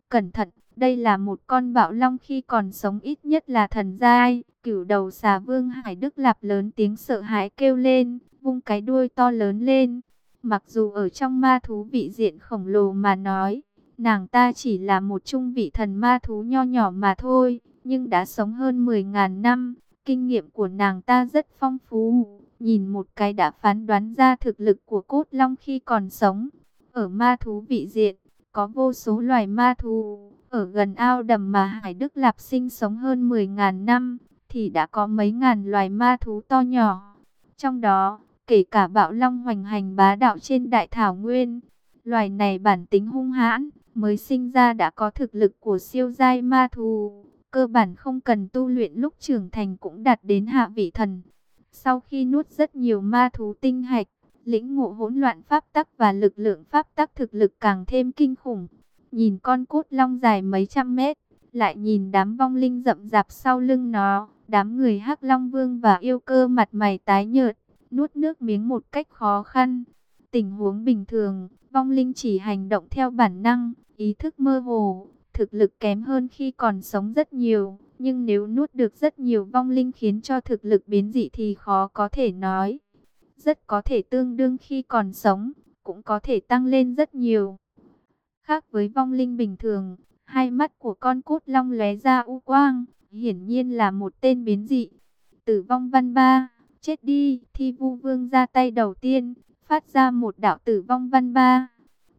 Cẩn thận, đây là một con bạo long khi còn sống ít nhất là thần giai. Cửu đầu xà vương Hải Đức Lạp lớn tiếng sợ hãi kêu lên, vung cái đuôi to lớn lên. Mặc dù ở trong ma thú vị diện khổng lồ mà nói, nàng ta chỉ là một trung vị thần ma thú nho nhỏ mà thôi, nhưng đã sống hơn 10.000 năm, kinh nghiệm của nàng ta rất phong phú. Nhìn một cái đã phán đoán ra thực lực của cốt long khi còn sống. Ở ma thú vị diện, có vô số loài ma thú. Ở gần ao đầm mà Hải Đức Lạp sinh sống hơn 10.000 năm, thì đã có mấy ngàn loài ma thú to nhỏ. Trong đó, kể cả bạo long hoành hành bá đạo trên đại thảo nguyên. Loài này bản tính hung hãn, mới sinh ra đã có thực lực của siêu giai ma thú. Cơ bản không cần tu luyện lúc trưởng thành cũng đạt đến hạ vị thần. Sau khi nuốt rất nhiều ma thú tinh hạch, lĩnh ngộ hỗn loạn pháp tắc và lực lượng pháp tắc thực lực càng thêm kinh khủng. Nhìn con cút long dài mấy trăm mét, lại nhìn đám vong linh rậm rạp sau lưng nó, đám người hắc long vương và yêu cơ mặt mày tái nhợt, nuốt nước miếng một cách khó khăn. Tình huống bình thường, vong linh chỉ hành động theo bản năng, ý thức mơ hồ, thực lực kém hơn khi còn sống rất nhiều. Nhưng nếu nuốt được rất nhiều vong linh khiến cho thực lực biến dị thì khó có thể nói. Rất có thể tương đương khi còn sống, cũng có thể tăng lên rất nhiều. Khác với vong linh bình thường, hai mắt của con cốt long lóe ra u quang, hiển nhiên là một tên biến dị. Tử vong văn ba, chết đi, thi vu vương ra tay đầu tiên, phát ra một đạo tử vong văn ba.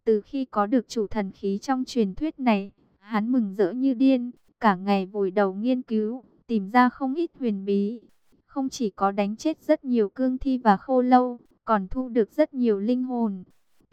Từ khi có được chủ thần khí trong truyền thuyết này, hắn mừng rỡ như điên, cả ngày vùi đầu nghiên cứu, tìm ra không ít huyền bí. Không chỉ có đánh chết rất nhiều cương thi và khô lâu, còn thu được rất nhiều linh hồn.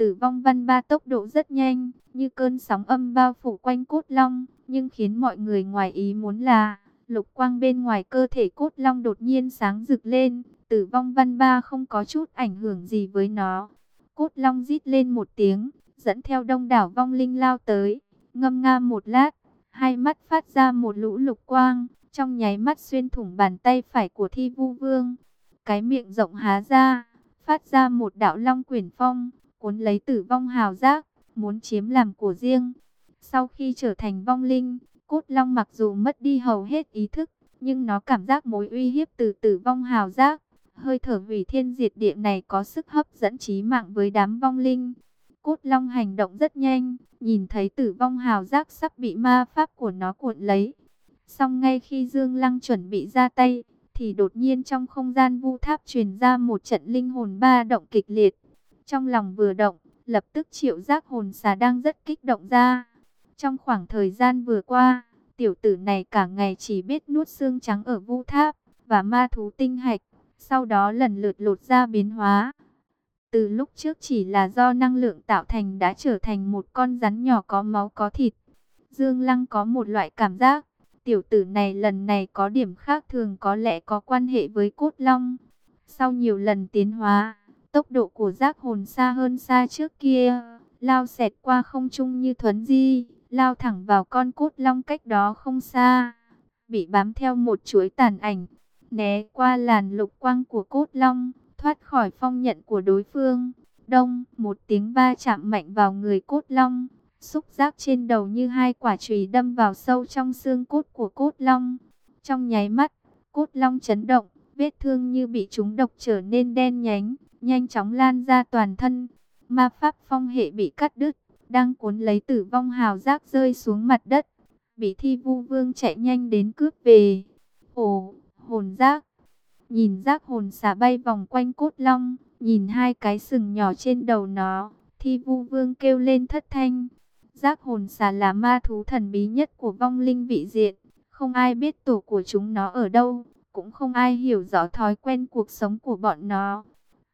Tử vong văn ba tốc độ rất nhanh, như cơn sóng âm bao phủ quanh cốt long, nhưng khiến mọi người ngoài ý muốn là, lục quang bên ngoài cơ thể cốt long đột nhiên sáng rực lên, tử vong văn ba không có chút ảnh hưởng gì với nó. Cốt long rít lên một tiếng, dẫn theo đông đảo vong linh lao tới, ngâm nga một lát, hai mắt phát ra một lũ lục quang, trong nháy mắt xuyên thủng bàn tay phải của thi vu vương. Cái miệng rộng há ra, phát ra một đạo long quyển phong, cuốn lấy tử vong hào giác, muốn chiếm làm của riêng. Sau khi trở thành vong linh, cốt long mặc dù mất đi hầu hết ý thức, nhưng nó cảm giác mối uy hiếp từ tử vong hào giác. Hơi thở hủy thiên diệt địa này có sức hấp dẫn trí mạng với đám vong linh. Cốt long hành động rất nhanh, nhìn thấy tử vong hào giác sắp bị ma pháp của nó cuộn lấy. Xong ngay khi Dương Lăng chuẩn bị ra tay, thì đột nhiên trong không gian vu tháp truyền ra một trận linh hồn ba động kịch liệt. Trong lòng vừa động, lập tức triệu giác hồn xà đang rất kích động ra. Trong khoảng thời gian vừa qua, tiểu tử này cả ngày chỉ biết nuốt xương trắng ở vu tháp và ma thú tinh hạch, sau đó lần lượt lột ra biến hóa. Từ lúc trước chỉ là do năng lượng tạo thành đã trở thành một con rắn nhỏ có máu có thịt. Dương Lăng có một loại cảm giác, tiểu tử này lần này có điểm khác thường có lẽ có quan hệ với cốt long. Sau nhiều lần tiến hóa, tốc độ của giác hồn xa hơn xa trước kia, lao xẹt qua không trung như thuấn di, lao thẳng vào con cốt long cách đó không xa, bị bám theo một chuỗi tàn ảnh, né qua làn lục quang của cốt long thoát khỏi phong nhận của đối phương. Đông, một tiếng ba chạm mạnh vào người cốt long, xúc giác trên đầu như hai quả chùy đâm vào sâu trong xương cốt của cốt long. Trong nháy mắt, cốt long chấn động, vết thương như bị trúng độc trở nên đen nhánh, nhanh chóng lan ra toàn thân. Ma pháp phong hệ bị cắt đứt, đang cuốn lấy tử vong hào giác rơi xuống mặt đất. Bị thi vu vương chạy nhanh đến cướp về. Ồ, hồn giác, Nhìn giác hồn xà bay vòng quanh cốt long, nhìn hai cái sừng nhỏ trên đầu nó, thi vu vương kêu lên thất thanh. Giác hồn xà là ma thú thần bí nhất của vong linh vị diện, không ai biết tổ của chúng nó ở đâu, cũng không ai hiểu rõ thói quen cuộc sống của bọn nó.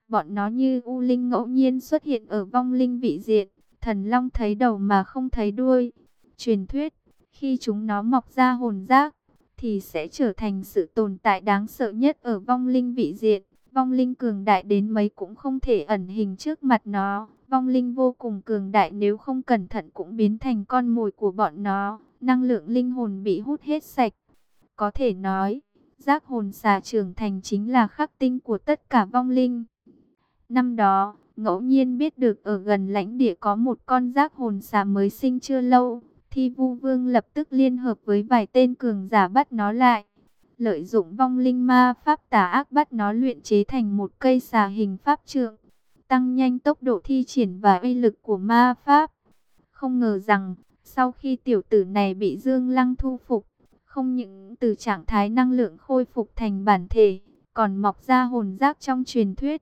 Bọn nó như u linh ngẫu nhiên xuất hiện ở vong linh vị diện, thần long thấy đầu mà không thấy đuôi. Truyền thuyết, khi chúng nó mọc ra hồn giác, thì sẽ trở thành sự tồn tại đáng sợ nhất ở vong linh vị diện. Vong linh cường đại đến mấy cũng không thể ẩn hình trước mặt nó. Vong linh vô cùng cường đại nếu không cẩn thận cũng biến thành con mồi của bọn nó. Năng lượng linh hồn bị hút hết sạch. Có thể nói, giác hồn xà trưởng thành chính là khắc tinh của tất cả vong linh. Năm đó, ngẫu nhiên biết được ở gần lãnh địa có một con giác hồn xà mới sinh chưa lâu. Thi vu vương lập tức liên hợp với vài tên cường giả bắt nó lại. Lợi dụng vong linh ma pháp tà ác bắt nó luyện chế thành một cây xà hình pháp trượng. Tăng nhanh tốc độ thi triển và uy lực của ma pháp. Không ngờ rằng, sau khi tiểu tử này bị Dương Lăng thu phục, không những từ trạng thái năng lượng khôi phục thành bản thể, còn mọc ra hồn giác trong truyền thuyết.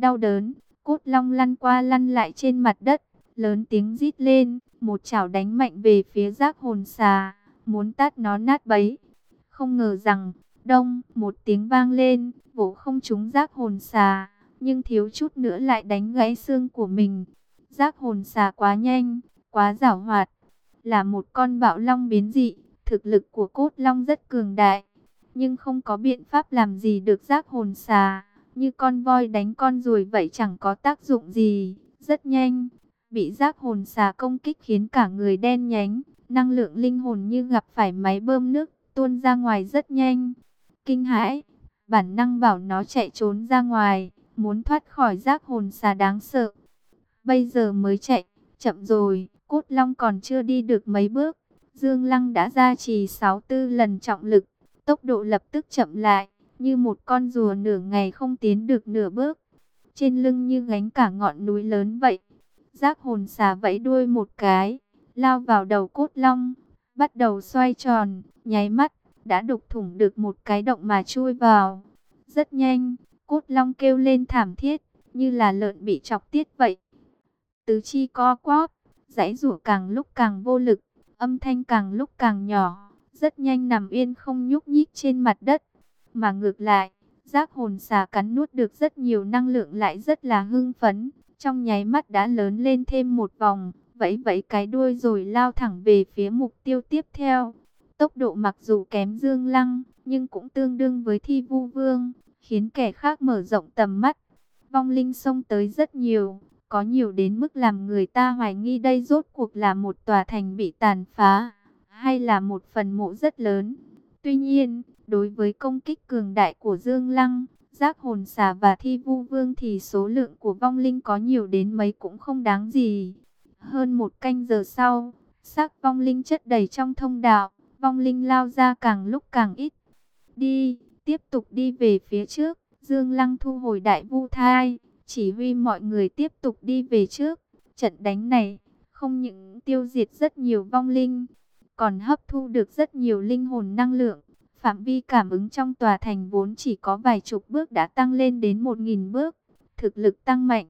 Đau đớn, cốt long lăn qua lăn lại trên mặt đất, lớn tiếng rít lên, một chảo đánh mạnh về phía giác hồn xà, muốn tát nó nát bấy. Không ngờ rằng, đông, một tiếng vang lên, vỗ không trúng giác hồn xà, nhưng thiếu chút nữa lại đánh gãy xương của mình. Giác hồn xà quá nhanh, quá giảo hoạt, là một con bạo long biến dị, thực lực của cốt long rất cường đại, nhưng không có biện pháp làm gì được giác hồn xà, như con voi đánh con ruồi vậy chẳng có tác dụng gì, rất nhanh, bị giác hồn xà công kích khiến cả người đen nhánh, năng lượng linh hồn như gặp phải máy bơm nước, tuôn ra ngoài rất nhanh. Kinh hãi, bản năng bảo nó chạy trốn ra ngoài, muốn thoát khỏi giác hồn xà đáng sợ. Bây giờ mới chạy, chậm rồi, cốt long còn chưa đi được mấy bước. Dương Lăng đã ra trì 64 lần trọng lực, tốc độ lập tức chậm lại, như một con rùa nửa ngày không tiến được nửa bước. Trên lưng như gánh cả ngọn núi lớn vậy. Giác hồn xà vẫy đuôi một cái, lao vào đầu cốt long, bắt đầu xoay tròn, nháy mắt, đã đục thủng được một cái động mà chui vào. Rất nhanh, cốt long kêu lên thảm thiết, như là lợn bị chọc tiết vậy. Tứ chi co quóp, giãy rủa càng lúc càng vô lực, âm thanh càng lúc càng nhỏ, rất nhanh nằm yên không nhúc nhích trên mặt đất. Mà ngược lại, giác hồn xà cắn nuốt được rất nhiều năng lượng lại rất là hưng phấn, trong nháy mắt đã lớn lên thêm một vòng, vẫy vẫy cái đuôi rồi lao thẳng về phía mục tiêu tiếp theo. Tốc độ mặc dù kém Dương Lăng, nhưng cũng tương đương với thi vu vương, khiến kẻ khác mở rộng tầm mắt. Vong linh xông tới rất nhiều, có nhiều đến mức làm người ta hoài nghi đây rốt cuộc là một tòa thành bị tàn phá, hay là một phần mộ rất lớn. Tuy nhiên, đối với công kích cường đại của Dương Lăng, giác hồn xà và thi vu vương thì số lượng của vong linh có nhiều đến mấy cũng không đáng gì. Hơn một canh giờ sau, xác vong linh chất đầy trong thông đạo, vong linh lao ra càng lúc càng ít. Đi, tiếp tục đi về phía trước, Dương Lăng thu hồi đại vu thai, chỉ huy mọi người tiếp tục đi về trước. Trận đánh này, không những tiêu diệt rất nhiều vong linh, còn hấp thu được rất nhiều linh hồn năng lượng. Phạm vi cảm ứng trong tòa thành vốn chỉ có vài chục bước đã tăng lên đến một nghìn bước. Thực lực tăng mạnh.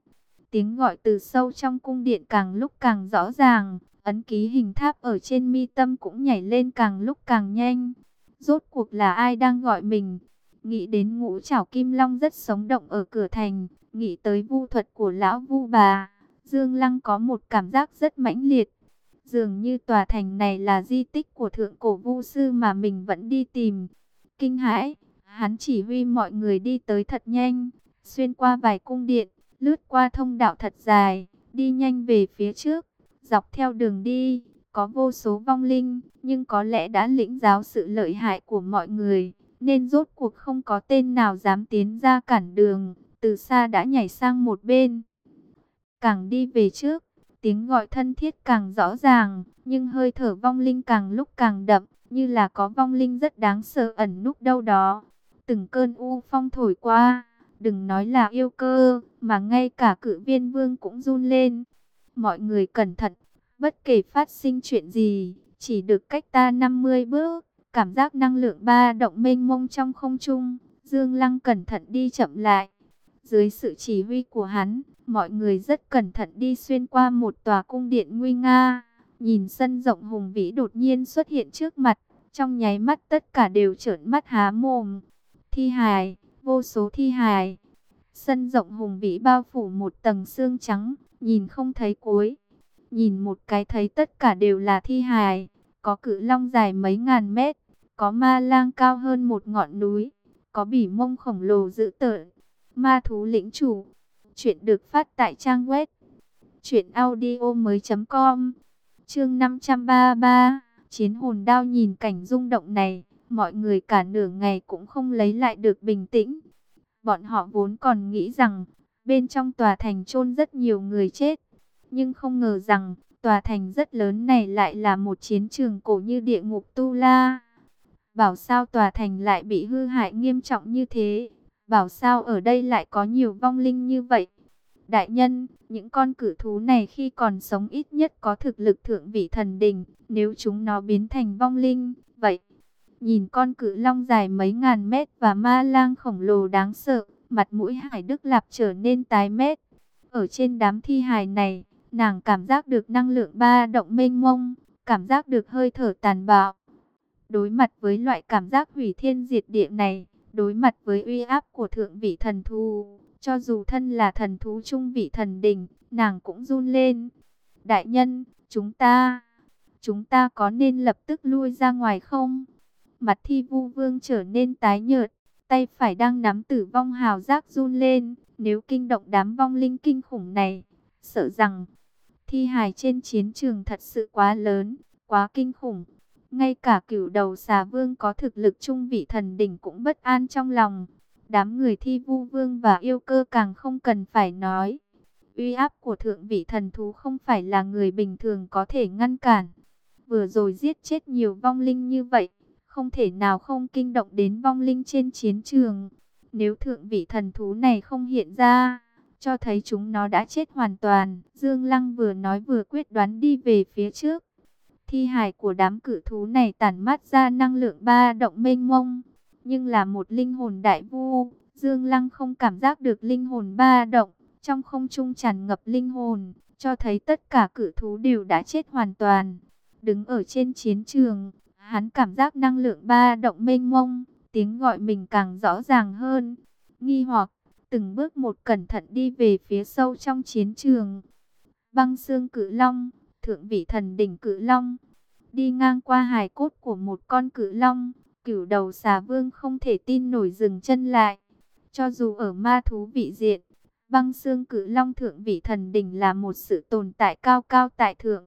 Tiếng gọi từ sâu trong cung điện càng lúc càng rõ ràng. Ấn ký hình tháp ở trên mi tâm cũng nhảy lên càng lúc càng nhanh. Rốt cuộc là ai đang gọi mình? Nghĩ đến ngũ trảo kim long rất sống động ở cửa thành. Nghĩ tới vu thuật của lão vu bà. Dương Lăng có một cảm giác rất mãnh liệt. Dường như tòa thành này là di tích của thượng cổ vu sư mà mình vẫn đi tìm. Kinh hãi, hắn chỉ huy mọi người đi tới thật nhanh, xuyên qua vài cung điện, lướt qua thông đạo thật dài, đi nhanh về phía trước, dọc theo đường đi, có vô số vong linh, nhưng có lẽ đã lĩnh giáo sự lợi hại của mọi người, nên rốt cuộc không có tên nào dám tiến ra cản đường, từ xa đã nhảy sang một bên. Càng đi về trước, Tiếng gọi thân thiết càng rõ ràng, nhưng hơi thở vong linh càng lúc càng đậm, như là có vong linh rất đáng sợ ẩn núp đâu đó. Từng cơn u phong thổi qua, đừng nói là yêu cơ, mà ngay cả cự viên vương cũng run lên. Mọi người cẩn thận, bất kể phát sinh chuyện gì, chỉ được cách ta 50 bước, cảm giác năng lượng ba động mênh mông trong không trung. Dương Lăng cẩn thận đi chậm lại. Dưới sự chỉ huy của hắn, Mọi người rất cẩn thận đi xuyên qua một tòa cung điện nguy nga. Nhìn sân rộng hùng vĩ đột nhiên xuất hiện trước mặt. Trong nháy mắt tất cả đều trợn mắt há mồm. Thi hài, vô số thi hài. Sân rộng hùng vĩ bao phủ một tầng xương trắng, nhìn không thấy cuối. Nhìn một cái thấy tất cả đều là thi hài, có cự long dài mấy ngàn mét, có ma lang cao hơn một ngọn núi, có bỉ mông khổng lồ dữ tợn, ma thú lĩnh chủ. Chuyện được phát tại trang web truyệnaudiomoi.com. Chương 533, Chiến hồn đao nhìn cảnh rung động này, mọi người cả nửa ngày cũng không lấy lại được bình tĩnh. Bọn họ vốn còn nghĩ rằng bên trong tòa thành chôn rất nhiều người chết, nhưng không ngờ rằng tòa thành rất lớn này lại là một chiến trường cổ như địa ngục Tu La. Bảo sao tòa thành lại bị hư hại nghiêm trọng như thế? Bảo sao ở đây lại có nhiều vong linh như vậy? Đại nhân, những con cử thú này khi còn sống ít nhất có thực lực thượng vị thần đình, nếu chúng nó biến thành vong linh, vậy. Nhìn con cử long dài mấy ngàn mét và ma lang khổng lồ đáng sợ, mặt mũi Hải Đức Lạp trở nên tái mét. Ở trên đám thi hài này, nàng cảm giác được năng lượng ba động mênh mông, cảm giác được hơi thở tàn bạo. Đối mặt với loại cảm giác hủy thiên diệt địa này, đối mặt với uy áp của thượng vị thần thú, cho dù thân là thần thú trung vị thần đình, nàng cũng run lên. Đại nhân, chúng ta, chúng ta có nên lập tức lui ra ngoài không? Mặt thi vu vương trở nên tái nhợt, tay phải đang nắm tử vong hào giác run lên. Nếu kinh động đám vong linh kinh khủng này, sợ rằng thi hài trên chiến trường thật sự quá lớn, quá kinh khủng. Ngay cả cửu đầu xà vương có thực lực trung vị thần đỉnh cũng bất an trong lòng. Đám người thi vu vương và yêu cơ càng không cần phải nói. Uy áp của thượng vị thần thú không phải là người bình thường có thể ngăn cản. Vừa rồi giết chết nhiều vong linh như vậy, không thể nào không kinh động đến vong linh trên chiến trường. Nếu thượng vị thần thú này không hiện ra, cho thấy chúng nó đã chết hoàn toàn. Dương Lăng vừa nói vừa quyết đoán đi về phía trước. Thi hài của đám cử thú này tản mát ra năng lượng ba động mênh mông, nhưng là một linh hồn đại vu. Dương Lăng không cảm giác được linh hồn ba động, trong không trung tràn ngập linh hồn, cho thấy tất cả cử thú đều đã chết hoàn toàn. Đứng ở trên chiến trường, hắn cảm giác năng lượng ba động mênh mông, tiếng gọi mình càng rõ ràng hơn. Nghi hoặc, từng bước một cẩn thận đi về phía sâu trong chiến trường. Băng xương cự long, thượng vị thần đỉnh cự long, đi ngang qua hài cốt của một con cự long, cửu đầu xà vương không thể tin nổi dừng chân lại. Cho dù ở ma thú vị diện, băng xương cự long thượng vị thần đỉnh là một sự tồn tại cao cao tại thượng,